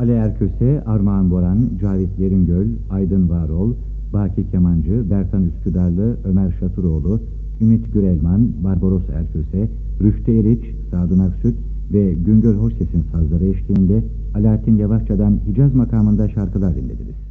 Ali Erköse, Armağan Boran, Cavit Yeringöl, Aydın Varol, Baki Kemancı, Bertan Üsküdarlı, Ömer Şaturoğlu, Ümit Gürelman, Barbaros Erköse, Rüştü Eriç, Sadun Aksüt ve Güngör Hoşses'in sazları eşliğinde Alaaddin Yavaşça'dan Hicaz makamında şarkılar dinlediniz.